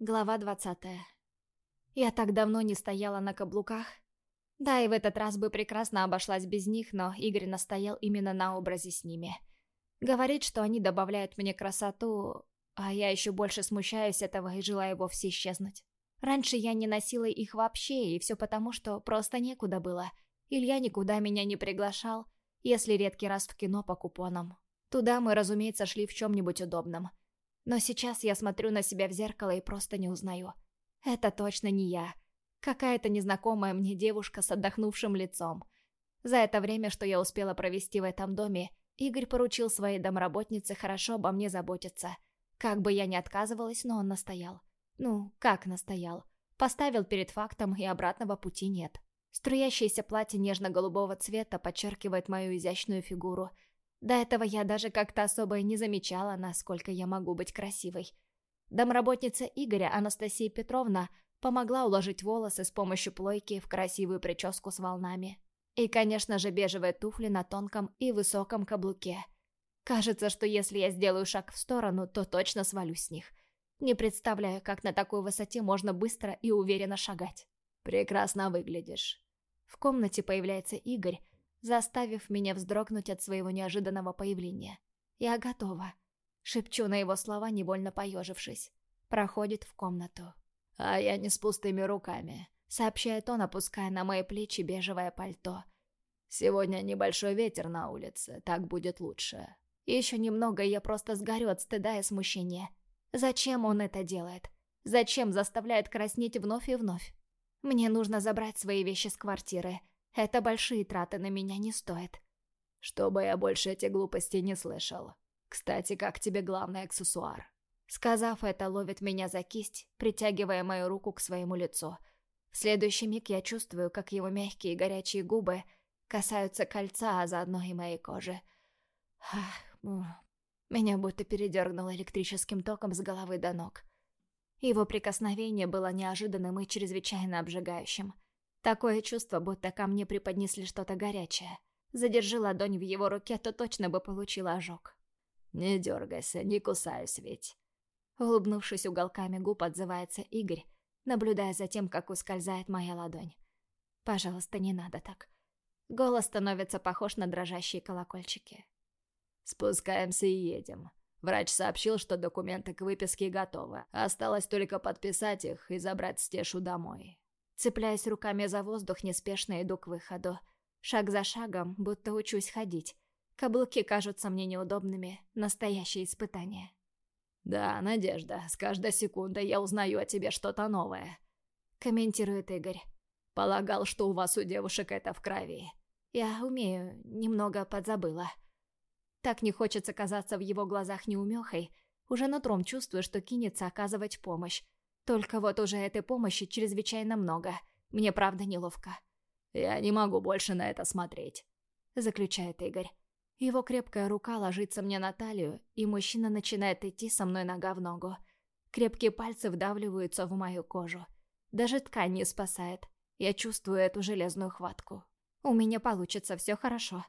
Глава двадцатая. Я так давно не стояла на каблуках. Да, и в этот раз бы прекрасно обошлась без них, но Игорь настоял именно на образе с ними. Говорит, что они добавляют мне красоту, а я еще больше смущаюсь этого и желаю вовсе исчезнуть. Раньше я не носила их вообще, и все потому, что просто некуда было. Илья никуда меня не приглашал, если редкий раз в кино по купонам. Туда мы, разумеется, шли в чем-нибудь удобном. Но сейчас я смотрю на себя в зеркало и просто не узнаю. Это точно не я. Какая-то незнакомая мне девушка с отдохнувшим лицом. За это время, что я успела провести в этом доме, Игорь поручил своей домработнице хорошо обо мне заботиться. Как бы я ни отказывалась, но он настоял. Ну, как настоял? Поставил перед фактом, и обратного пути нет. Струящееся платье нежно-голубого цвета подчеркивает мою изящную фигуру – до этого я даже как-то особо и не замечала, насколько я могу быть красивой. Домработница Игоря, Анастасия Петровна, помогла уложить волосы с помощью плойки в красивую прическу с волнами. И, конечно же, бежевые туфли на тонком и высоком каблуке. Кажется, что если я сделаю шаг в сторону, то точно свалюсь с них. Не представляю, как на такой высоте можно быстро и уверенно шагать. «Прекрасно выглядишь». В комнате появляется Игорь, заставив меня вздрогнуть от своего неожиданного появления. «Я готова», — шепчу на его слова, невольно поежившись. Проходит в комнату. «А я не с пустыми руками», — сообщает он, опуская на мои плечи бежевое пальто. «Сегодня небольшой ветер на улице, так будет лучше». Еще немного, и я просто сгорю от стыда и смущения. Зачем он это делает? Зачем заставляет краснеть вновь и вновь? Мне нужно забрать свои вещи с квартиры, это большие траты на меня не стоит. Чтобы я больше эти глупости не слышал. Кстати, как тебе главный аксессуар? Сказав это, ловит меня за кисть, притягивая мою руку к своему лицу. В следующий миг я чувствую, как его мягкие горячие губы касаются кольца, а заодно и моей кожи. Меня будто передернуло электрическим током с головы до ног. Его прикосновение было неожиданным и чрезвычайно обжигающим. Такое чувство, будто ко мне преподнесли что-то горячее. Задержи ладонь в его руке, то точно бы получила ожог. «Не дергайся, не кусаюсь ведь». Улыбнувшись уголками губ, отзывается Игорь, наблюдая за тем, как ускользает моя ладонь. «Пожалуйста, не надо так». Голос становится похож на дрожащие колокольчики. «Спускаемся и едем. Врач сообщил, что документы к выписке готовы. Осталось только подписать их и забрать Стешу домой. Цепляясь руками за воздух, неспешно иду к выходу. Шаг за шагом, будто учусь ходить. Каблуки кажутся мне неудобными. Настоящее испытание. «Да, Надежда, с каждой секундой я узнаю о тебе что-то новое», — комментирует Игорь. «Полагал, что у вас у девушек это в крови». «Я умею, немного подзабыла». Так не хочется казаться в его глазах неумехой. Уже нутром чувствую, что кинется оказывать помощь. Только вот уже этой помощи чрезвычайно много. Мне правда неловко. «Я не могу больше на это смотреть», — заключает Игорь. Его крепкая рука ложится мне на талию, и мужчина начинает идти со мной нога в ногу. Крепкие пальцы вдавливаются в мою кожу. Даже ткань не спасает. Я чувствую эту железную хватку. У меня получится, все хорошо.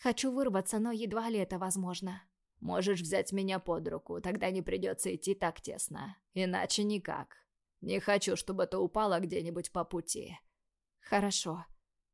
Хочу вырваться, но едва ли это возможно. Можешь взять меня под руку, тогда не придется идти так тесно. Иначе никак. Не хочу, чтобы ты упала где-нибудь по пути. Хорошо.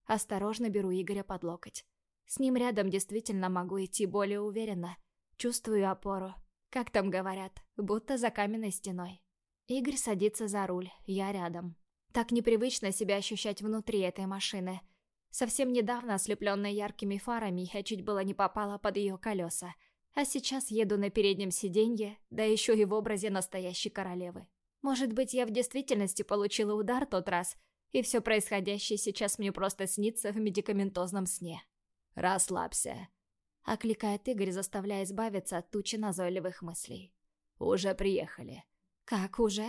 Осторожно беру Игоря под локоть. С ним рядом действительно могу идти более уверенно. Чувствую опору. Как там говорят, будто за каменной стеной. Игорь садится за руль, я рядом. Так непривычно себя ощущать внутри этой машины. Совсем недавно, ослепленная яркими фарами, я чуть было не попала под ее колеса. А сейчас еду на переднем сиденье, да еще и в образе настоящей королевы. Может быть, я в действительности получила удар тот раз, и все происходящее сейчас мне просто снится в медикаментозном сне. «Расслабься», — окликает Игорь, заставляя избавиться от тучи назойливых мыслей. «Уже приехали». «Как уже?»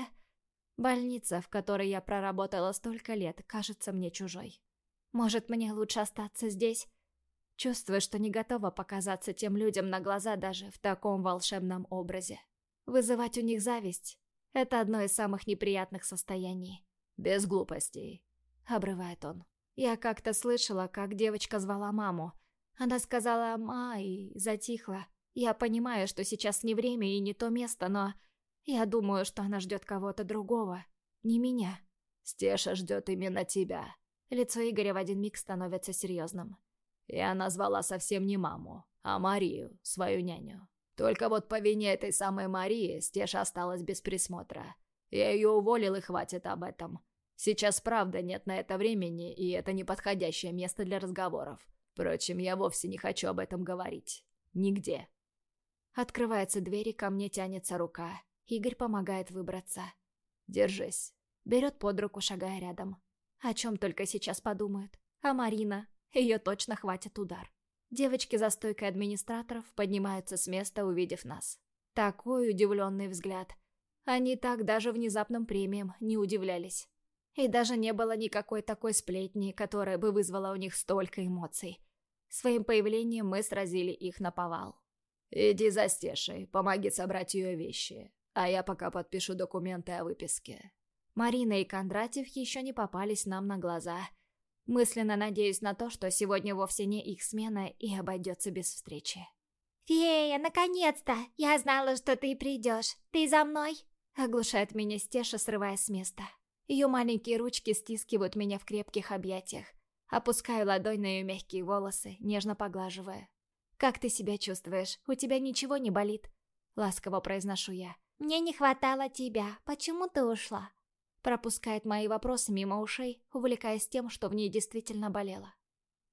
Больница, в которой я проработала столько лет, кажется мне чужой. Может, мне лучше остаться здесь? Чувствую, что не готова показаться тем людям на глаза даже в таком волшебном образе. Вызывать у них зависть — это одно из самых неприятных состояний. «Без глупостей», — обрывает он. Я как-то слышала, как девочка звала маму. Она сказала «ма» и затихла. Я понимаю, что сейчас не время и не то место, но... Я думаю, что она ждет кого-то другого, не меня. Стеша ждет именно тебя. Лицо Игоря в один миг становится серьезным. Я назвала совсем не маму, а Марию, свою няню. Только вот по вине этой самой Марии Стеша осталась без присмотра. Я ее уволил и хватит об этом. Сейчас правда нет на это времени, и это неподходящее место для разговоров. Впрочем, я вовсе не хочу об этом говорить. Нигде. Открывается дверь, и ко мне тянется рука. Игорь помогает выбраться. Держись. Берет под руку, шагая рядом. О чем только сейчас подумают. А Марина? Ее точно хватит удар. Девочки за стойкой администраторов поднимаются с места, увидев нас. Такой удивленный взгляд. Они так даже внезапным премиям не удивлялись. И даже не было никакой такой сплетни, которая бы вызвала у них столько эмоций. Своим появлением мы сразили их на повал. «Иди за Стешей, помоги собрать ее вещи, а я пока подпишу документы о выписке». Марина и Кондратьев еще не попались нам на глаза. Мысленно надеюсь на то, что сегодня вовсе не их смена и обойдется без встречи. «Фея, наконец-то! Я знала, что ты придешь. Ты за мной?» Оглушает меня Стеша, срываясь с места. Ее маленькие ручки стискивают меня в крепких объятиях. Опускаю ладонь на ее мягкие волосы, нежно поглаживая. «Как ты себя чувствуешь? У тебя ничего не болит?» Ласково произношу я. «Мне не хватало тебя. Почему ты ушла?» Пропускает мои вопросы мимо ушей, увлекаясь тем, что в ней действительно болело.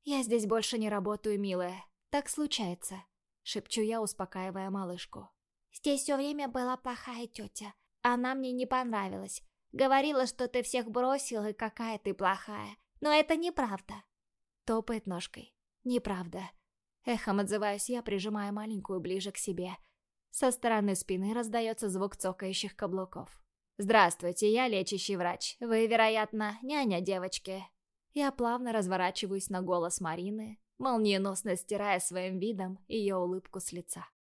«Я здесь больше не работаю, милая. Так случается», — шепчу я, успокаивая малышку. «Здесь все время была плохая тетя. Она мне не понравилась. Говорила, что ты всех бросил и какая ты плохая. Но это неправда. Топает ножкой. Неправда. Эхом отзываюсь я, прижимая маленькую ближе к себе. Со стороны спины раздается звук цокающих каблуков. «Здравствуйте, я лечащий врач. Вы, вероятно, няня девочки». Я плавно разворачиваюсь на голос Марины, молниеносно стирая своим видом ее улыбку с лица.